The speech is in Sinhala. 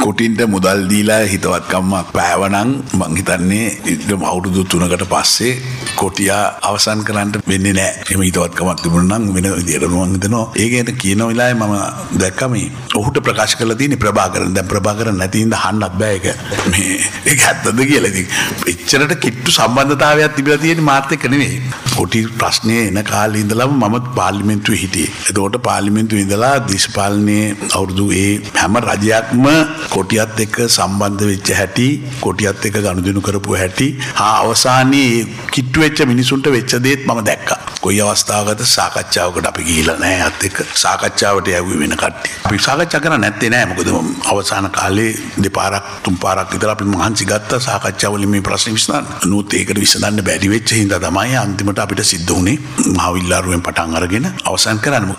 කොටින්ට මුදල් දීලා හිතවත්කම්මක් පෑවනං මං හිතන්නේ ඉදම අවුරුදු තුනකට පස්සේ කොටියා අවසන් කරන්නට වෙන්නේ නෑ. එම හිතවත්කමක් තිබුණනම් වෙන විදියට මං හිතනවා. ඒකට කියන වෙලාවේ මම දැක්කම ඔහුට ප්‍රකාශ කරලා තියෙන ප්‍රභාකරන්. දැන් ප්‍රභාකරන් නැති ඉඳ අහන්නත් බෑ ඒක. මේ ඒක ඇත්තද කියලා ඉතින් එච්චරට කිට්ටු සම්බන්ධතාවයක් තිබිලා තියෙන මාත් එක්ක නෙවෙයි කොටි ප්‍රශ්නේ එන කාලේ ඉඳලම මම පාර්ලිමේන්තුවේ හිටියේ. එතකොට පාර්ලිමේන්තුවේ ඉඳලා දේශපාලනයේ අවුරුදු ඒ හැම රජයක්ම කොටියත් එක්ක සම්බන්ධ වෙච්ච හැටි කොටියත් එක්ක ගනුදෙනු කරපු හැටි හා අවසානයේ කිට්ටු වෙච්ච මිනිසුන්ට වෙච්ච දේත් මම දැක්කා. කොයි අවස්ථාවකද සාකච්ඡාවකට අපි ගිහිල්ලා නැහැ අත් එක්ක සාකච්ඡාවට යවුවේ වෙන කට්ටිය. අපි සාකච්ඡා කරන්නේ නැත්තේ නෑ මොකද අවසාන කාලේ දෙපාරක් තුන් පාරක් විතර අපි මහන්සි ගත්තා සාකච්ඡා වලින් මේ ප්‍රශ්නේ විසඳන්න. නමුත් ඒකට විසඳන්න බැරි වෙච්ච හින්දා තමයි අන්තිමට අපිට සිද්ධ වුණේ මහවිල්ලාරුවෙන් පටන් අරගෙන අවසන් කරන්න.